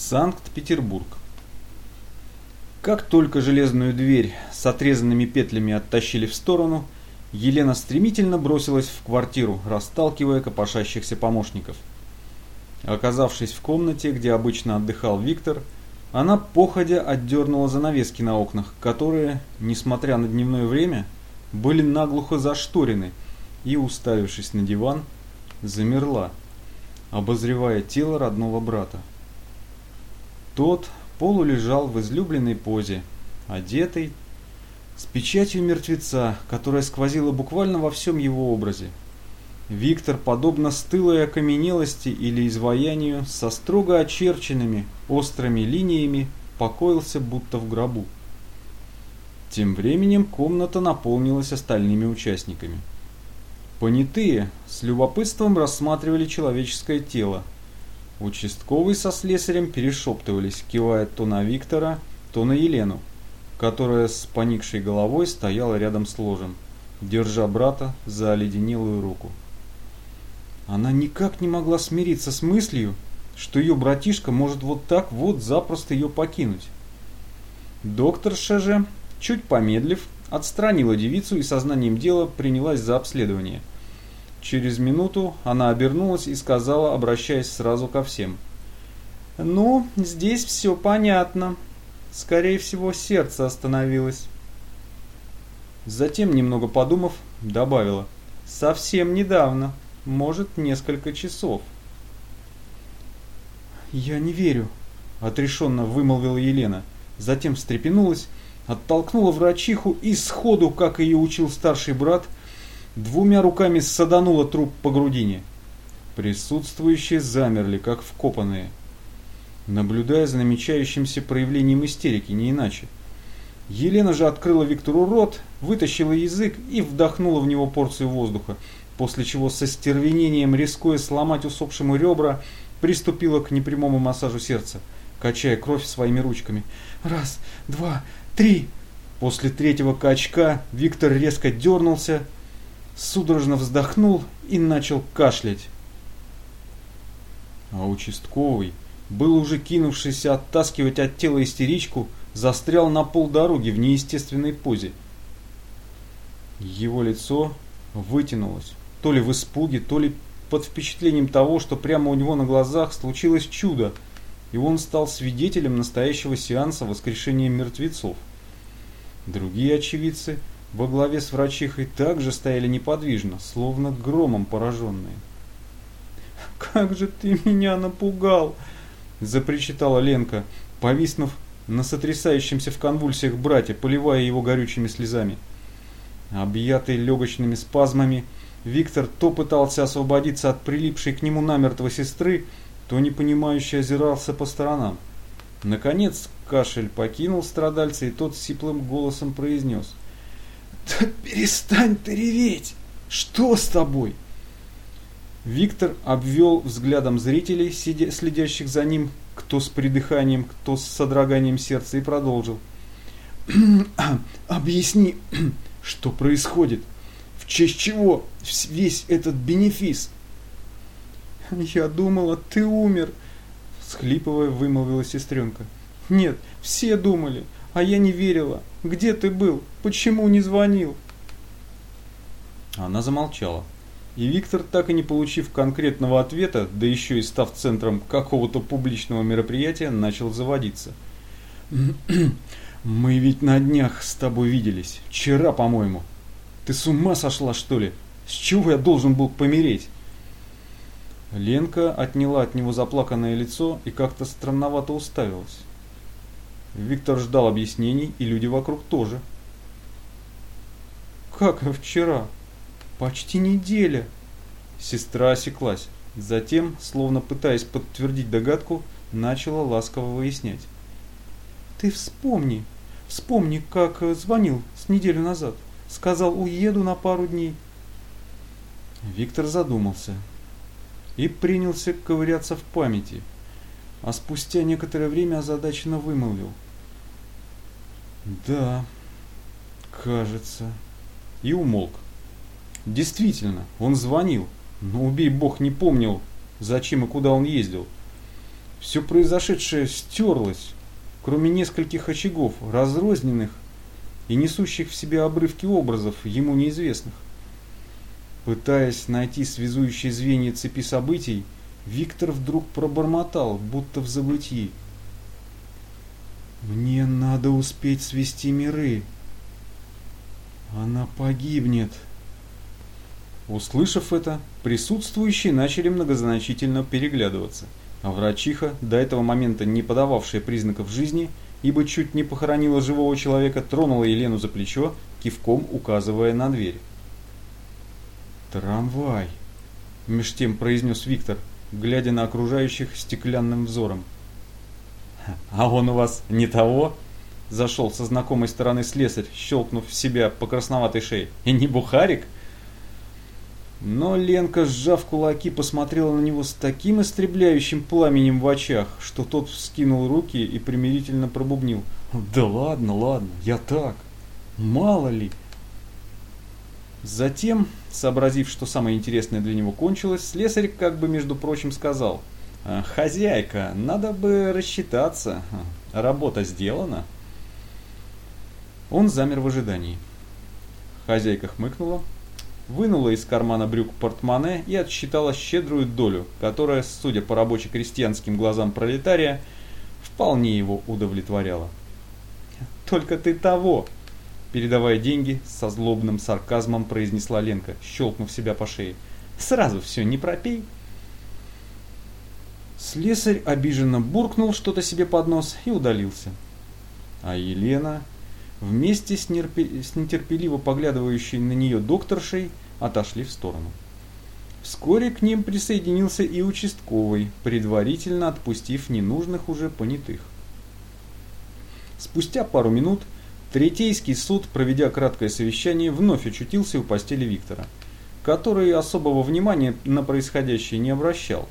Санкт-Петербург. Как только железную дверь с отрезанными петлями оттащили в сторону, Елена стремительно бросилась в квартиру, расталкивая копошащихся помощников. Оказавшись в комнате, где обычно отдыхал Виктор, она походя отдернула занавески на окнах, которые, несмотря на дневное время, были наглухо зашторены, и, уставившись на диван, замерла, обозревая тело родного брата. Тот полулежал в излюбленной позе, одетый, с печатью мертвеца, которая сквозила буквально во всем его образе. Виктор, подобно стылой окаменелости или изваянию, со строго очерченными острыми линиями, покоился будто в гробу. Тем временем комната наполнилась остальными участниками. Понятые с любопытством рассматривали человеческое тело. Участковый со слесарем перешептывались, кивая то на Виктора, то на Елену, которая с поникшей головой стояла рядом с ложем, держа брата за оледенелую руку. Она никак не могла смириться с мыслью, что ее братишка может вот так вот запросто ее покинуть. Докторша же, чуть помедлив, отстранила девицу и сознанием дела принялась за обследование. Через минуту она обернулась и сказала, обращаясь сразу ко всем. «Ну, здесь все понятно. Скорее всего, сердце остановилось». Затем, немного подумав, добавила. «Совсем недавно» может несколько часов. «Я не верю», — отрешенно вымолвила Елена. Затем встрепенулась, оттолкнула врачиху и сходу, как ее учил старший брат, двумя руками саданула труп по грудине. Присутствующие замерли, как вкопанные, наблюдая за намечающимся проявлением истерики, не иначе. Елена же открыла Виктору рот, вытащила язык и вдохнула в него порцию воздуха, после чего со стервенением, рискуя сломать усопшему ребра, приступила к непрямому массажу сердца, качая кровь своими ручками. «Раз, два, три!» После третьего качка Виктор резко дернулся, судорожно вздохнул и начал кашлять. А участковый, был уже кинувшийся оттаскивать от тела истеричку, застрял на полдороги в неестественной позе. Его лицо вытянулось, то ли в испуге, то ли под впечатлением того, что прямо у него на глазах случилось чудо, и он стал свидетелем настоящего сеанса воскрешения мертвецов. Другие очевидцы во главе с врачихой также стояли неподвижно, словно громом пораженные. «Как же ты меня напугал!» – запричитала Ленка, повиснув на сотрясающемся в конвульсиях брате, поливая его горючими слезами. Объятый легочными спазмами – Виктор то пытался освободиться от прилипшей к нему намертво сестры, то непонимающе озирался по сторонам. Наконец кашель покинул страдальца, и тот сиплым голосом произнес. «Да перестань ты реветь! Что с тобой?» Виктор обвел взглядом зрителей, сидя, следящих за ним, кто с придыханием, кто с содроганием сердца, и продолжил. «Объясни, что происходит?» честь чего весь этот бенефис? Я думала, ты умер, схлипывая, вымолвила сестренка. Нет, все думали, а я не верила. Где ты был? Почему не звонил? Она замолчала. И Виктор, так и не получив конкретного ответа, да еще и став центром какого-то публичного мероприятия, начал заводиться. «Мы ведь на днях с тобой виделись. Вчера, по-моему. Ты с ума сошла, что ли? С чего я должен был помереть? Ленка отняла от него заплаканное лицо и как-то странновато уставилась. Виктор ждал объяснений, и люди вокруг тоже. «Как вчера? Почти неделя!» Сестра осеклась. Затем, словно пытаясь подтвердить догадку, начала ласково выяснять. «Ты вспомни, вспомни, как звонил с неделю назад. Сказал, уеду на пару дней. Виктор задумался и принялся ковыряться в памяти, а спустя некоторое время озадаченно вымолвил. «Да, кажется». И умолк. Действительно, он звонил, но убей бог не помнил, зачем и куда он ездил. Все произошедшее стерлось, кроме нескольких очагов, разрозненных и несущих в себе обрывки образов, ему неизвестных. Пытаясь найти связующие звенья цепи событий, Виктор вдруг пробормотал, будто в забытии. «Мне надо успеть свести миры. Она погибнет». Услышав это, присутствующие начали многозначительно переглядываться, а врачиха, до этого момента не подававшая признаков жизни, ибо чуть не похоронила живого человека, тронула Елену за плечо, кивком указывая на дверь. «Трамвай», — меж тем произнес Виктор, глядя на окружающих стеклянным взором. «А он у вас не того?» — зашел со знакомой стороны слесарь, щелкнув себя по красноватой шее. «И не бухарик?» Но Ленка, сжав кулаки, посмотрела на него с таким истребляющим пламенем в очах, что тот вскинул руки и примирительно пробубнил. «Да ладно, ладно, я так. Мало ли». Затем, сообразив, что самое интересное для него кончилось, слесарь как бы, между прочим, сказал. «Хозяйка, надо бы рассчитаться. Работа сделана». Он замер в ожидании. Хозяйка хмыкнула, вынула из кармана брюк портмоне и отсчитала щедрую долю, которая, судя по рабоче-крестьянским глазам пролетария, вполне его удовлетворяла. «Только ты того!» Передавая деньги, со злобным сарказмом произнесла Ленка, щелкнув себя по шее. «Сразу все не пропей!» Слесарь обиженно буркнул что-то себе под нос и удалился. А Елена, вместе с, нерпе... с нетерпеливо поглядывающей на нее докторшей, отошли в сторону. Вскоре к ним присоединился и участковый, предварительно отпустив ненужных уже понятых. Спустя пару минут Третейский суд, проведя краткое совещание, вновь очутился у постели Виктора, который особого внимания на происходящее не обращал.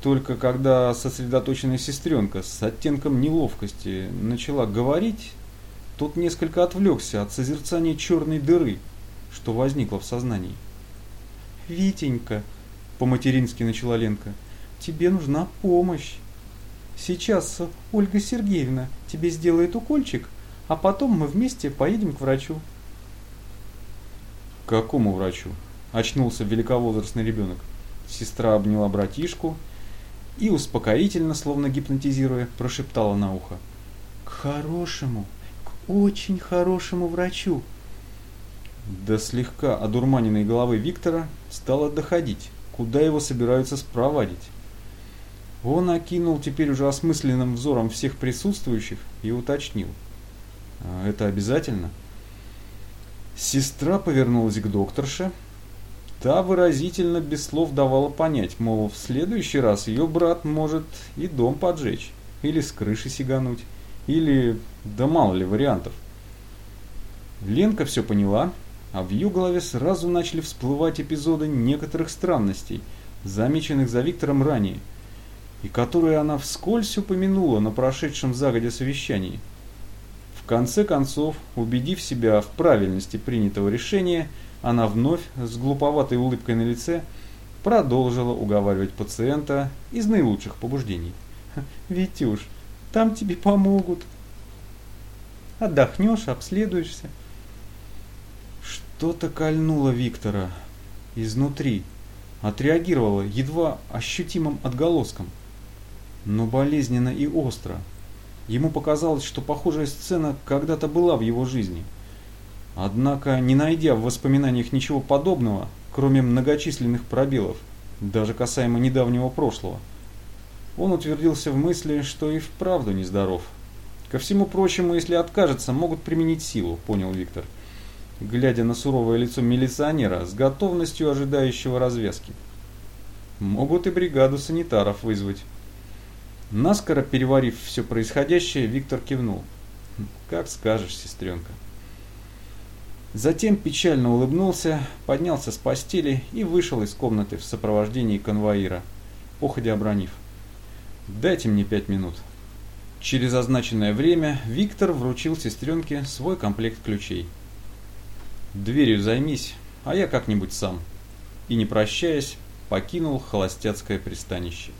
Только когда сосредоточенная сестренка с оттенком неловкости начала говорить, тот несколько отвлекся от созерцания черной дыры, что возникло в сознании. «Витенька», — по-матерински начала Ленка, — «тебе нужна помощь. Сейчас Ольга Сергеевна тебе сделает укольчик, а потом мы вместе поедем к врачу». «К какому врачу?» – очнулся великовозрастный ребенок. Сестра обняла братишку и успокоительно, словно гипнотизируя, прошептала на ухо. «К хорошему, к очень хорошему врачу». До слегка одурманенной головы Виктора стало доходить, куда его собираются спровадить. Он окинул теперь уже осмысленным взором всех присутствующих и уточнил. «А «Это обязательно?» Сестра повернулась к докторше. Та выразительно без слов давала понять, мол, в следующий раз ее брат может и дом поджечь, или с крыши сигануть, или да мало ли вариантов. Ленка все поняла а в ее голове сразу начали всплывать эпизоды некоторых странностей, замеченных за Виктором ранее, и которые она вскользь упомянула на прошедшем загодя совещании. Конце концов, убедив себя в правильности принятого решения, она вновь, с глуповатой улыбкой на лице, продолжила уговаривать пациента из наилучших побуждений. «Витюш, там тебе помогут. Отдохнешь, обследуешься, что-то кольнуло Виктора изнутри, отреагировало едва ощутимым отголоском, но болезненно и остро. Ему показалось, что похожая сцена когда-то была в его жизни. Однако, не найдя в воспоминаниях ничего подобного, кроме многочисленных пробелов, даже касаемо недавнего прошлого, он утвердился в мысли, что и вправду нездоров. Ко всему прочему, если откажется, могут применить силу, понял Виктор глядя на суровое лицо милиционера с готовностью ожидающего развязки. Могут и бригаду санитаров вызвать. Наскоро переварив все происходящее, Виктор кивнул. «Хм, «Как скажешь, сестренка». Затем печально улыбнулся, поднялся с постели и вышел из комнаты в сопровождении конвоира, походя обронив. «Дайте мне пять минут». Через означенное время Виктор вручил сестренке свой комплект ключей. Дверью займись, а я как-нибудь сам. И не прощаясь, покинул холостяцкое пристанище.